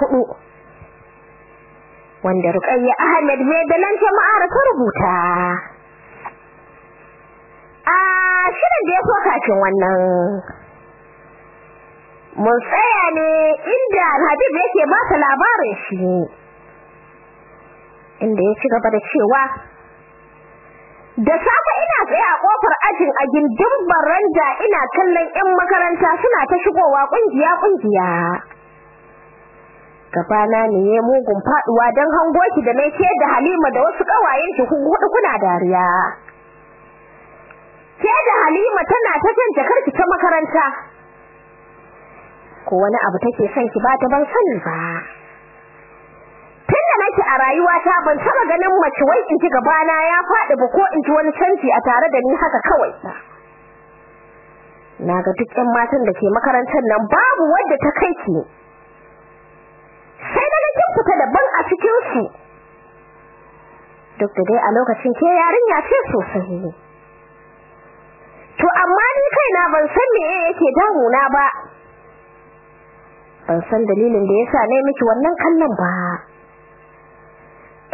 huɗu. Wanda Ruqayya Ahmed mai dalan jama'ar ta rubuta. A shirin da ya so kafin wannan. Mun tsaya ne inda Habib yake ba ta labarin shi. Inda ya ci gaba da cewa da safe ina tsaye a ƙofar ajin a gindin baranda ina kallon 'yan makaranta suna ta shigowa ƙungiya ƙungiya gabana ne ya mugun faɗuwa don hango ki da nake da Halima da wasu kawayen ki huɗu kuna dariya. Ke da Halima tana ta jan jakarki ta makaranta. Ko wani abu take son ki ba ta ban sani ba. Tunda nake a rayuwata ban taba ganin mace wai in ji gabana ya faɗi ba ko in ji wani canji a tare da ni haka kawai ba. Naga duk ƴan matan da ke makarantar nan babu wadda ta kai ki. Fita daban a cikin su duk da dai a lokacin ke yarinya ce sosai to amma ni kaina ban san me yake damuna ba. Ban san dalilin da yasa na yi miki wannan kallon ba.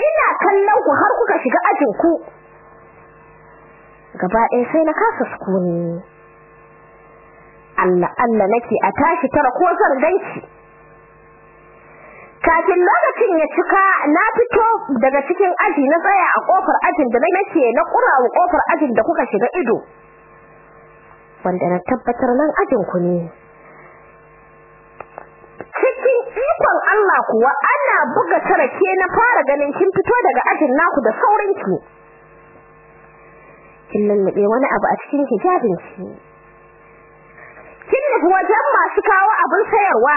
Ina kallon ku har kuka shiga ajin ku. Gaba ɗaya sai na kasa sukuni. Allah Allah nake a tashi tara ko zan ganki. Kafin lokacin ya cika na fito daga cikin aji na tsaya a ƙofar ajin da nake na kurawa ƙofar ajin da kuka shiga ido. Wanda na tabbatar nan ajin ku ne. Cikin ikon Allah kuwa ana buga tarake na fara ganin kin fito daga ajin naku da saurin ki. Kin lallabe wani abu a cikin hijabin ki. Kin nufi wajen masu kawo abin sayarwa.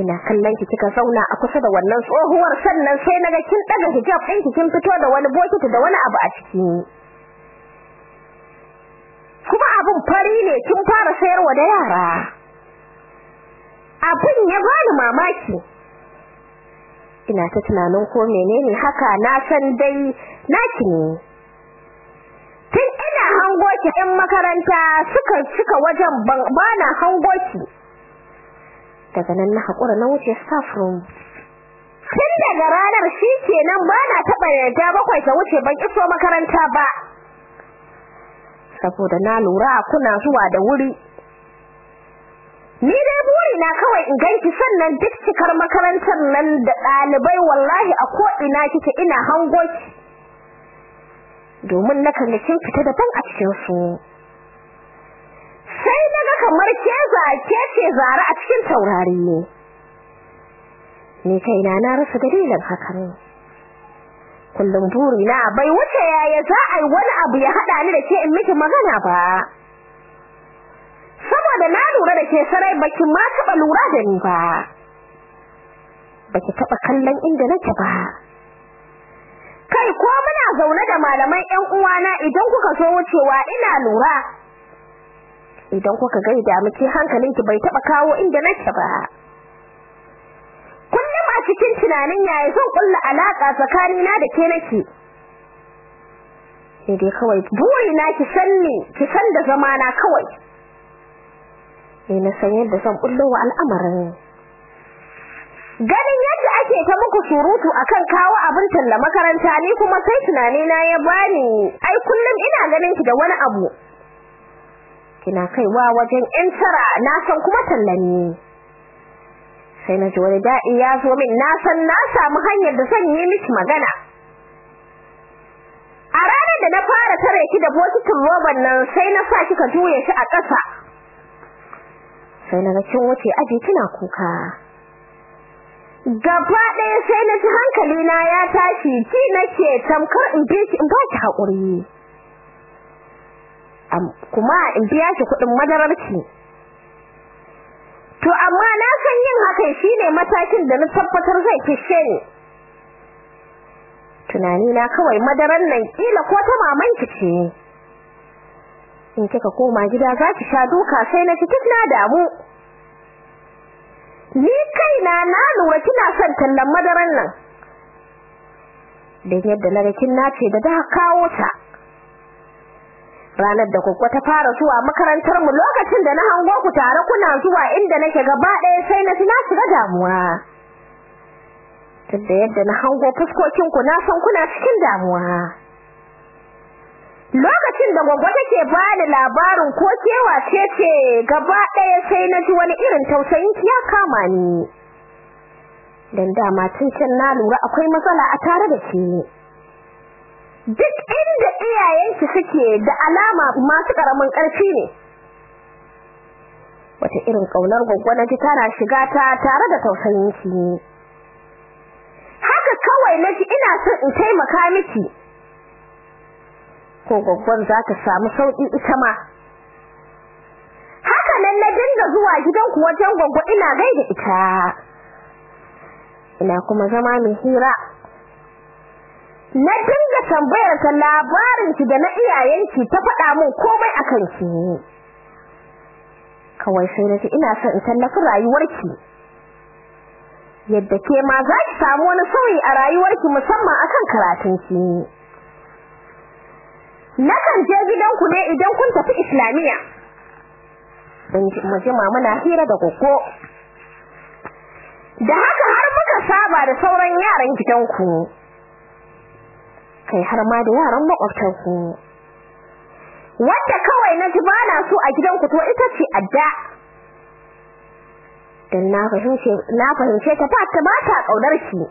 Ina kallon ki kika zauna a kusa da wannan tsohuwar sannan sai na ga kin daga hijab ɗin ki kin fito da wani bokiti da wani abu a ciki. Kuma abin fari ne kin fara sayarwa da yara. Abin ya bani mamaki. Ina ta tunanin ko menene haka na san dai naki ne. Tun ina hango ki ɗan makaranta suka cika wajen bana hango ki. Daga nan na haƙura na wuce staff room. Tun daga ranar shi kenan bana taɓa yarda bakwai ta wuce ban iso makaranta ba. Saboda na lura kuna zuwa da wuri. Ni dai buri na kawai in ganki sannan duk cikar makarantar nan da ɗalibai wallahi a ko ina kike ina hango ki. Domin na kalli kin fita da ban a cikin su sai na ga kamar ke za ke ce zara a cikin taurari ne. Ni kaina na rasa dalilin hakan. Kullum buri na bai wuce yaya za a yi wani abu ya haɗa ni da ke in miki magana ba. Saboda na lura da ke sarai baki ma taba lura da ni ba. Baki taba kallon inda nake ba. Kai ko muna zaune da malaman ƴan uwana idan kuka so wucewa ina lura idan kuka gaida miki hankalinki bai taba kawo inda nake ba. Kullum a cikin tunanin yaya zan kulla alaka tsakanina da ke nake? Sai dai kawai burina ki sanni ki san da zamana kawai. Sai na san yadda zan bullo wa al'amarin. Ganin yadda ake ta muku surutu akan kawo abin talla makaranta ni kuma sai tunani na ya bani. Ai kullum ina ganin ki da wani abu. Kina kaiwa wajen yan tara na san kuma tallani sai na ji wani daɗi ya zo min na san na samu hanyar da zan yi miki magana. A ranar da na fara tare ki da bokitin roban nan sai na sa kika juye shi a ƙasa. Sai na ga kin wuce aji kina kuka. Gaba ɗaya sai na ji hankali na ya tashi ji nake tamkar in bi in ba ki haƙuri. Kuma in biya ki kuɗin madarar ki to amma na san yin hakan shine matakin da na tabbatar zai kishe ni. Tunani na kawai madarar nan kila ko ta maman ki ce. In kika koma gida za ki sha duka sai na cikin na damu. Ni kaina na lura kina son tallan madaran nan. Dan yadda na kin nace da da kawo ta. Ranar da goggo ta fara zuwa makarantar mu lokacin da na hango ku tare kuna zuwa inda nake gaba ɗaya sai na tuna shiga damuwa. Tunda yadda na hango fuskokin ku na san kuna cikin damuwa. Lokacin da goggo take bani labarin ko kewa ce ce gaba ɗaya sai na ji wani irin tausayin ya kama ni. Dan dama tun can na lura akwai matsala a tare da shi duk inda iyayenki suke da alama masu ƙaramin ƙarfi ne. Wata irin ƙaunar goggo na ji tana shiga ta tare da tausayin ki haka kawai na ji ina son in taimaka miki. Ko goggon za ta samu sauƙi ita ma. Haka nan na dinga zuwa gidanku wajen goggo ina gaida ita. Ina kuma zama mai hira. Na dinga tambayar ta labarin ki da na iyayenki ta faɗa min komai akan ki. Kawai sai nace ina son in tallafi rayuwarki yadda ke ma za ki samu wani sauyi a rayuwarki musamman akan karatunki nakan je gidanku ne idan kun tafi islamiya dan mu jima muna hira da gogo. Da haka har muka saba da sauran yaran gidanku kai har ma da yaran makwabtanku. Wanda kawai na ji bana so a gidanku to ita ce adda. Dan na fahimce na fahimce ta ba ta ba ta kaudar shi.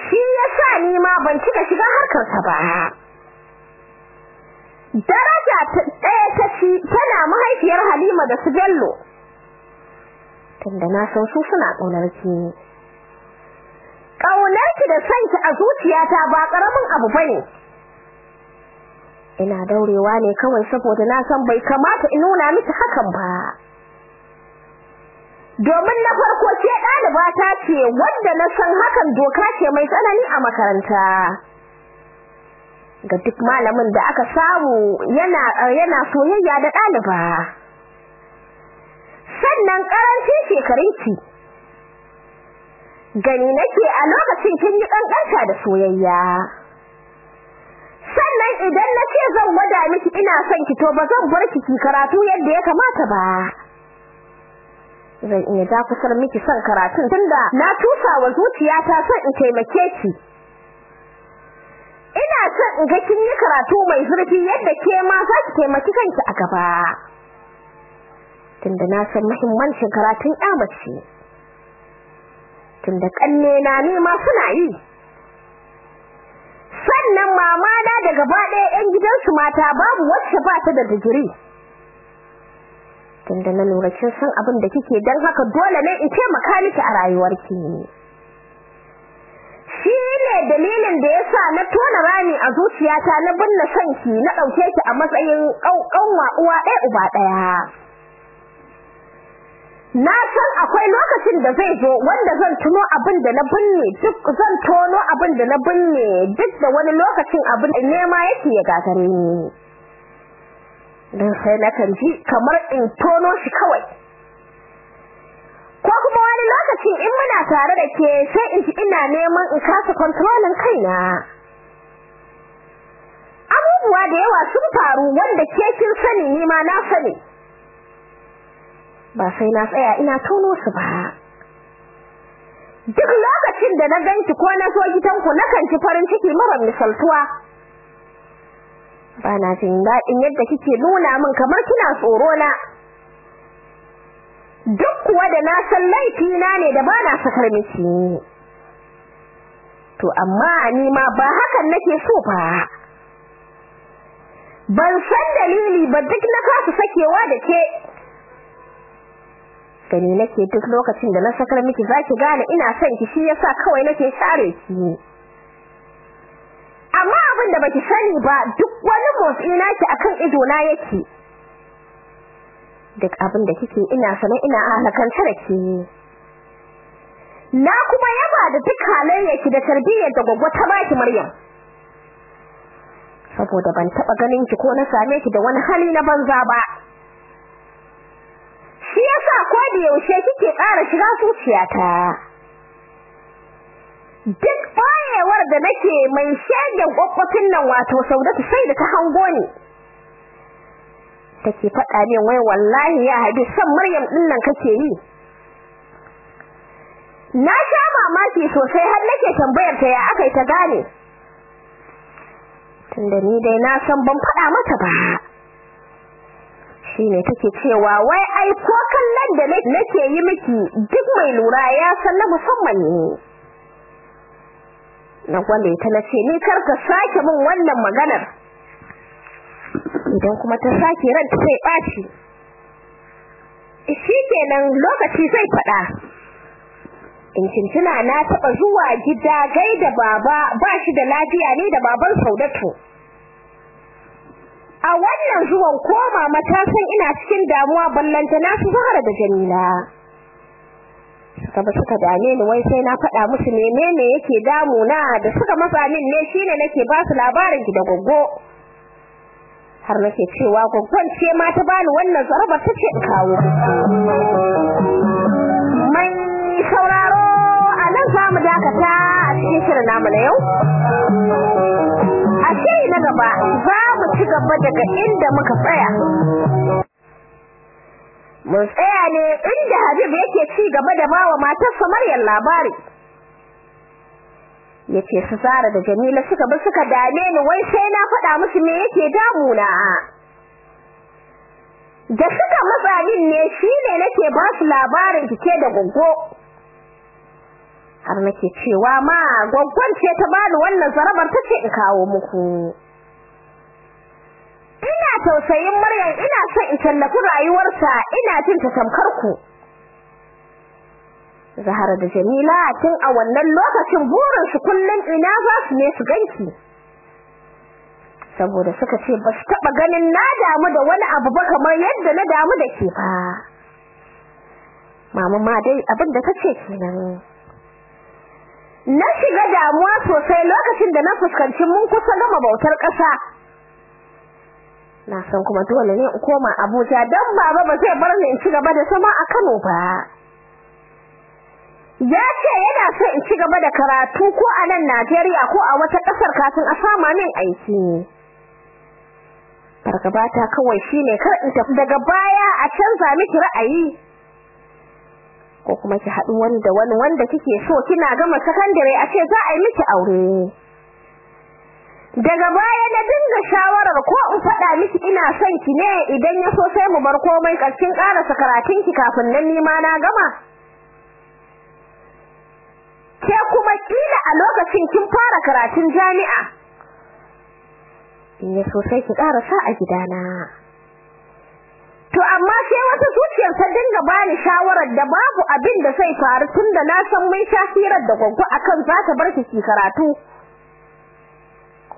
Shi yasa ni ma ban cika shiga harkar sa ba. Daraja ta ɗaya ta ci tana mahaifiyar Halima da su Bello. Tunda na san su suna ƙaunar ki. Ƙaunar ki da sanki a zuciyata ba ƙaramin abu ba ne. Ina daurewa ne kawai saboda na san bai kamata in nuna miki hakan ba. Domin na farko ce ɗaliba ta ce wanda na san hakan doka ce mai tsanani a makaranta. Ga duk malamin da aka samu yana yana soyayya da ɗaliba. Sannan ƙarancin shekarunki. Gani nake a lokacin kin yi kankanta da soyayya. Sannan idan nace zan gwada miki ina son ki to ba zan bar ki ki karatu yadda ya kamata ba. Zan iya dakusar miki son karatun tunda na tusa wa zuciyata son in taimake ki. Ina son in ga kin yi karatu mai zurfi yadda ke ma za ki taimaki kanki a gaba. Tunda na san muhimmancin karatun ƴa mace. Tunda kanne na ne ma suna yi. Sannan mama na da gaba ɗaya ƴan gidansu mata babu wacce ba ta da digiri. Tunda na lura kin san abin da kike dan haka dole ne in taimaka miki a rayuwarki. Shi ne dalilin da yasa na tona rami a zuciyata na binne sanki na ɗauke ki a matsayin ƙauƙanwa uwa ɗaya uba ɗaya. Na san akwai lokacin da zai zo wanda zan tuno abin da na binne duk zan tono abin da na binne duk da wani lokacin abin da nema yake ya gagare ni. Dan sai na kan ji kamar in tono shi kawai. Ko kuma wani lokacin in muna tare da ke sai in ji ina neman in kasa kontrolin kaina. Abubuwa da yawa sun faru wanda ke kin sani ni ma na sani. Ba sai na tsaya ina tono su ba. Duk lokacin da na ganki ko na zo gidanku nakan ci farin ciki mara misaltuwa. Ba na jin daɗin yadda kike nuna min kamar kina tsoro na duk kuwa da na san laifi na ne da bana sakar miki. To amma ni ma ba hakan nake so ba. Ban san dalili ba duk na kasu sakewa da ke. Gani nake duk lokacin da na sakar miki zaki gane ina son ki shi yasa kawai nake share ki. Amma abin da baki sani ba duk wani motsi naki akan ido na yake. Duk abin da kike ina sana ina halakanta da ke. Na kuma yaba da duk halayyarki da tarbiyyar da gwaggwa ta baki Maryam. Saboda ban taba ganin ki ko na same ki da wani hali na banza ba. Shi yasa ko da yaushe kike ƙara shiga zuciyata. Duk bayewar da nake mai shagen kwakwafin nan wato Saudatu sai da ta hango ni. Take faɗa min wai wallahi ya haɗu san Maryam ɗin nan kake yi. Na sha mamaki sosai har nake tambayar ta ya akai ta gane. Tunda ni dai na san ban faɗa mata ba. Shine take cewa wai ai ko kallon da nake yi miki duk mai lura ya san na musamman ne. Na gwale ta nace ni kar ka sake min wannan maganar. Idan kuma ta sake ranta sai ɓaci shi kenan lokaci zai faɗa. In cincina na taɓa zuwa gida gaida baba ba shi da lafiya ne da baban Saudatu. A wannan zuwan ko mama ta san ina cikin damuwa ballanta na su Zahra da Jamila. Suka ba suka dame ni wai sai na faɗa musu menene yake damuna da suka matsa min ne shine nake ba su labarin ki da goggo. Har nake cewa goggon ce ma ta bani wannan zaraba ta ce kawo. Mai sauraro a nan za mu dakata a cikin shirin namu na yau. A shiri na gaba za mu ci gaba daga inda muka tsaya. Mun tsaya ne inda Habib yake ci gaba da bawa matarsa Maryam labari. Yace su Sara da Jamila suka bi suka dame ni wai sai na faɗa musu me yake damuna. Da suka matsa min ne shine nake ba su labarin kike da goggo. Har nake cewa ma goggon ce ta bani wannan zarabar tace in kawo muku. Tausayin Maryam ina son in tallafi rayuwarsa ina jin ta tamkar ku. Zahara da Jamila tun a wannan lokacin burin su kullun ina za su ne su ganki. Saboda suka ce ba su taba ganin na damu da wani abu ba kamar yadda na damu da ke fa mama ma dai abin da tace kenan. Na shiga damuwa sosai lokacin da na fuskanci mun kusa gama bautar ƙasa. Na san kuma dole ne in koma Abuja dan baba ba zai bar ni in ci gaba da sama a Kano ba. Ya ce yana so in ci gaba da karatu ko a nan Najeriya ko a wata ƙasar kafin a sama min aiki. Fargabata kawai shine kar in tafi daga baya a canza miki ra'ayi. Ko kuma ki haɗu wanda wani wanda kike so kina gama sakandare a ce za a yi miki aure. Daga baya na dinga shawarar ko in faɗa miki ina son ki ne idan ya so sai mu bar komai ƙarshen ƙarasa karatun ki kafin nan ni ma na gama. Ke kuma kila a lokacin kin fara karatun jami'a in ya so sai ki ƙarasa a gidana. To amma sai wata zuciyar ta dinga bani shawarar da babu abin da zai faru tunda na san mun shafirar da gwaggo akan za ta bar ki karatu.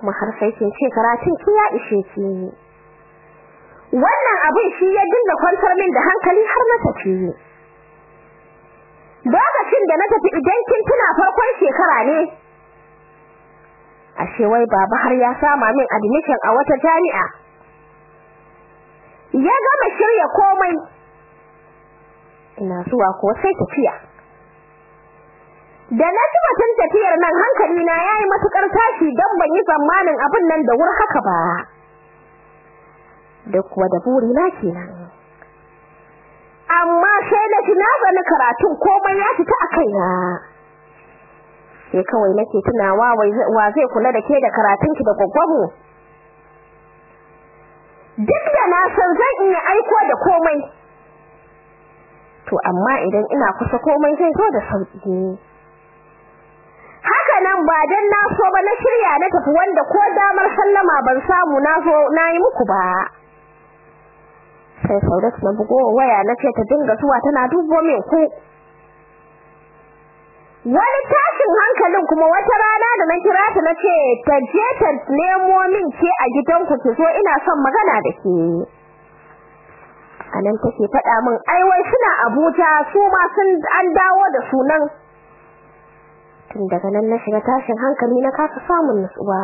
Kuma har sai kin ce karatun ki ya ishe ki. Wannan abin shi ya dinga kwantar min da hankali har na tafi. Lokacin da na tafi idan kin tuna farkon shekara ne ashe wai baba har ya sama min admission a wata jami'a. Ya gama shirya komai. Ina zuwa ko sai tafiya. Da na ji batun tafiyar nan hankali na yayi matuƙar tashi dan ban yi tsammanin abin nan da wuri haka ba. Da kuwa da buri na kenan. Amma sai na ji na zani karatun komai ya fita a kaina. Sai kawai nake tunawa wa zai kula da ke da karatunki da gwaggwabo duk da na san zan iya aiko da komai. To amma idan ina kusa komai zai zo da sauƙi nan ba dan na so ba na shirya na tafi wanda ko damar sallama ban samu na zo na yi muku ba. Sai Saudat na bugo waya na ce ta dinga zuwa tana dubo min ku. Wani tashin hankalin kuma wata rana da na kira ta nace ta je ta nemo min ke a gidanku ki zo ina son magana da ke. Anan take faɗa min ai wai suna Abuja su ma sun an dawo da sunan tun daga nan na shiga tashin hankali na kasa samun nutsuwa.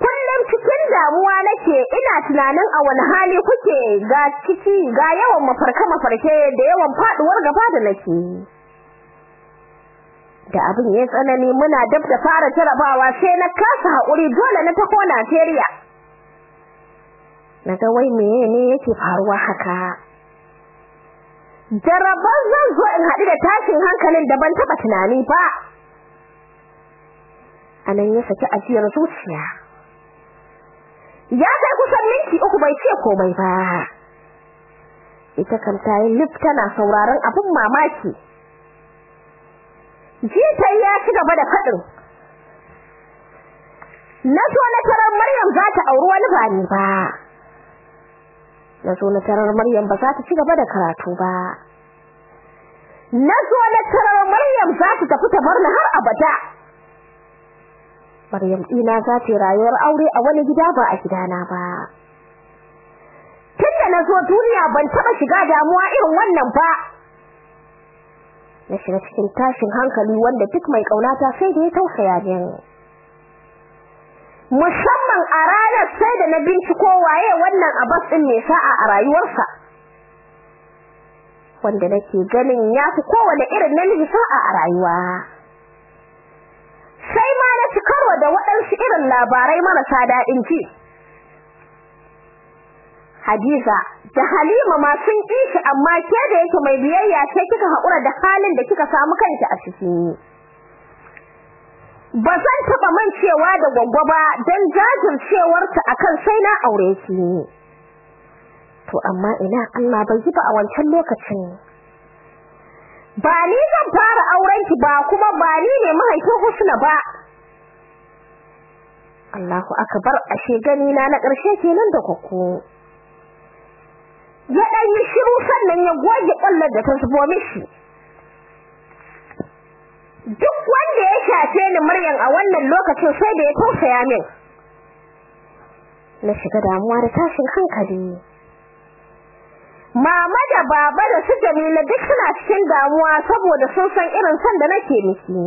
Kullum cikin damuwa nake ina tunanin a wani hali kuke ga ciki ga yawan mafarka mafarke da yawan faduwar gaba da nake. Da abin ya tsanani muna dab da fara jarabawa sai na kasa haƙuri dole na tako Najeriya. Naga wai meye ne yake faruwa haka. Jaraban zan zo in haɗu da tashin hankalin da ban taɓa tunani ba. Anan ya saki ajiyar zuciya. Ya kai kusan minti uku bai ce komai ba. Ita kan ta yi tana sauraron abin mamaki. Jitai ya ci gaba da faɗin. Na so na tarar maryam za ta auri wani ba ni ba. Na so na tarar maryam ba za ta ci gaba da karatu ba. Na so na tarar maryam za ta tafi ta bar ni har abada. Maryam ɗina za ta rayuwar aure a wani gida ba a gidana ba. Tunda na zo duniya ban taɓa shiga damuwa irin wannan ba. Na shiga cikin tashin hankali wanda duk mai ƙaunata sai da ya tausaya min. Musamman a ranar sai da na binciko waye wannan abas ɗin ne sa'a a rayuwarsa. Wanda nake ganin ya fi kowane irin namiji sa'a a rayuwa. Sai ma na ci karo da waɗansu irin labarai marasa daɗin ji. Hadiza da Halima ma sun ƙi shi amma ke da yake mai biyayya sai kika haƙura da halin da kika samu kanki a ciki. Ba zan taɓa mancewa da gwaggwa ba don jajircewarta akan sai na aure ki. To amma ina Allah bai yi ba a wancan lokacin. Ba ni zan fara auren ki ba kuma ba ni ne mahaifin Husna ba. Allahu akbar ashe gani na na ƙarshe kenan da kwakko. ya dan yi shiru sannan ya goge kallar da ta zubo mishi duk wanda ya shafe ni Maryam a wannan lokacin sai da ya tausaya min. Na shiga damuwa da tashin hankali. Mama da baba da su Jamila duk suna cikin damuwa saboda sun san irin son da nake miki.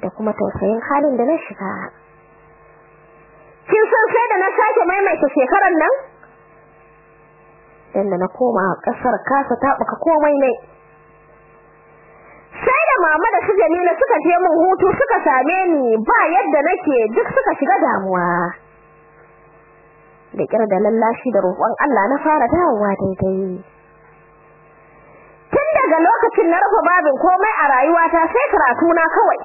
Da kuma tausayin halin da na shiga. Kin san sai da na sake maimaita shekarar nan? Dan na koma ƙasar kasa tabuka komai ne. Mama da su Jamila suka je mun hutu suka same ni ba yadda nake duk suka shiga damuwa. Da kira da lallashi da roƙon Allah na fara dawowa daidai. Tun daga lokacin na rufe babin komai a rayuwata sai karatu na kawai.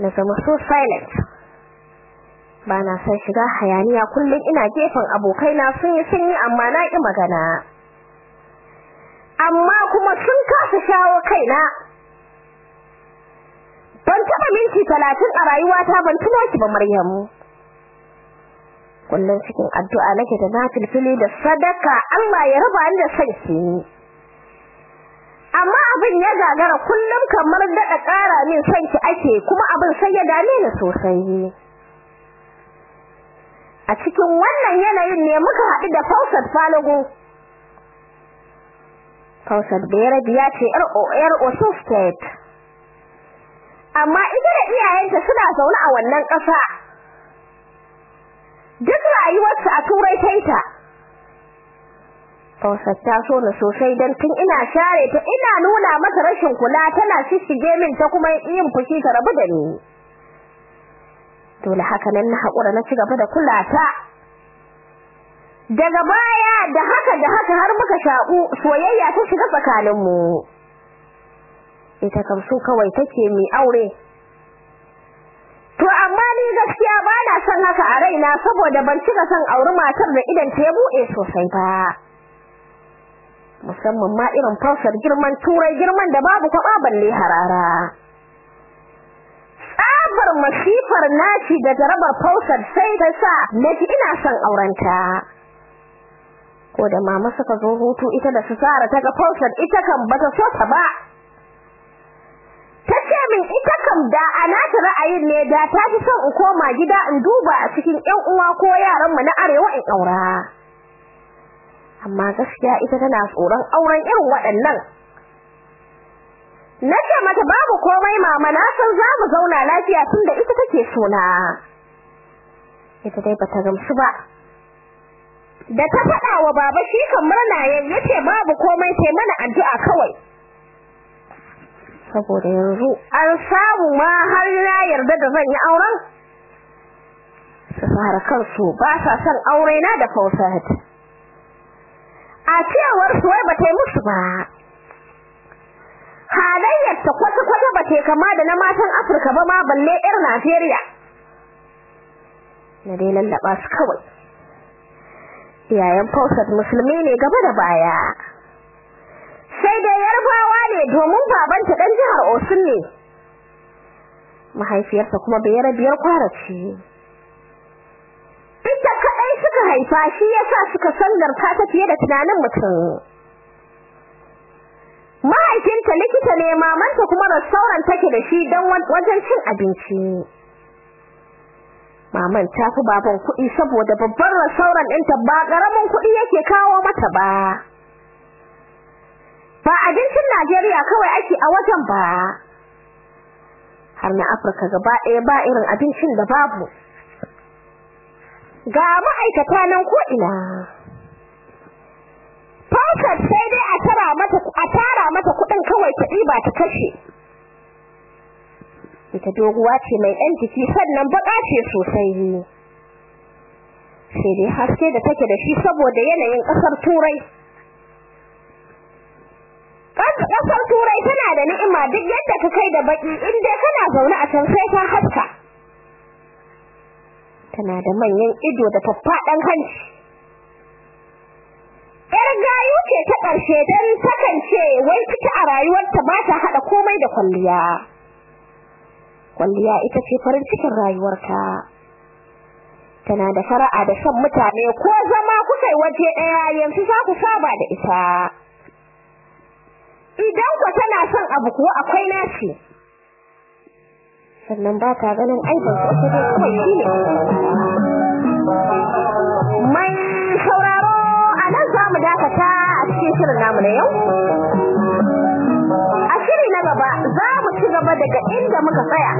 Na zama so silent. Ba na son shiga hayaniya kullum ina gefen abokaina sun yi sun yi amma na ƙi magana. Amma kuma sun kasa shawo kaina. Ban taɓa minti talatin a rayuwata ban tuna ki ba Maryamu. Kullum cikin addu'a nake da nafilfili da sadaka Allah ya raba ni da son ki amma abin ya gagara kullum kamar daɗa ƙara min son ki ake kuma abin sai ya dame ni sosai. A cikin wannan yanayin ne muka haɗu da Fausat Falago Fausat Bayarabi ya ce ƴar ƴar Osun amma ita da iyayenta suna zaune a wannan ƙasa. Duk rayuwarsa a turai taita Fausat ta so ni sosai don tun ina share ta ina nuna mata rashin kula tana shishige min ta kuma yin fushi ta rabu da ni. Dole haka nan na haƙura na ci gaba da kula ta. Daga baya da haka da haka har muka shaƙu soyayya ta shiga tsakaninmu. Ita kam su kawai take mi aure. To amma ni gaskiya ba na son haka a raina saboda ban cika son auri matar da idan ta buɗe sosai ba. Musamman ma irin fausar girman turai girman da babu kwaɓa balle harara. Tsabar masifar naci da jarabar fausar sai ta sa na ji ina son aurenta. Ko da mama suka zo hutu ita da su tsara ta ga fausar ita kan bata so ta ba. Ta ce min ita kam da a nata ra'ayin ne da ta fi son in koma gida in duba a cikin ƴan uwa ko yaran mu na arewa in aura. Amma gaskiya ita tana tsoron auren irin waɗannan. Nace mata babu komai mama na san za mu zauna lafiya tunda ita take so na ita dai bata gamsu ba. Da ta faɗa wa baba shi kan murna ya ce babu komai sai mana addu'a kawai. Saboda yanzu an samu ma har na yarda da zan yi auren. Su fara kansu ba sa son aure na da Fausat. A cewar su wai bata yi musu ba. Halayyar ta kwata kwata bata kama da na matan Afirka ba ma balle irin Najeriya. Na dai lallaba su kawai. Iyayen Fausat musulmi ne gaba da baya. Sai dai yarbawa ne domin babanta dan jihar Osun ne. Mahaifiyarsa kuma bayarabiyar kwara ce. Ita kadai suka haifa shi yasa suka sangarta ta fiye da tunanin mutum. Mahaifinta likita ne mamanta kuma restaurant take da shi don wajen cin abinci. Maman ta fi baban kuɗi saboda babban restaurant ɗinta ba ƙaramin kuɗi yake kawo mata ba. Ba abincin Najeriya kawai ake a wajen ba. Har na Afirka gaba ɗaya ba irin abincin da babu. Ga ma'aikata nan ko ina sai dai a tara mata a tara mata kuɗin kawai ta ɗiba ta kashe. Ita doguwa ce mai ɗan jiki sannan baƙa ce sosai sai dai haske da take da shi saboda yanayin ƙasar Turai Ƙasar Turai tana da ni'ima duk yadda ka kai da baki in dai kana zaune a can sai ta haska. Tana da manyan ido da faffaɗan hanci. Yar gayu ce ta ƙarshe don takan ce wai ita a rayuwarta ba ta haɗa komai da kwalliya. Kwalliya ita ce farin cikin rayuwarta. Tana da fara'a da son mutane ko zama kuka yi waje ɗaya yanzu za ku saba da ita. idan ku tana son abu kuwa akwai naci sannan ba ta ganin aibin su dai kawai shine mai sauraro a nan za mu dakata a cikin shirin namu na yau gaba za mu ci gaba daga inda muka tsaya.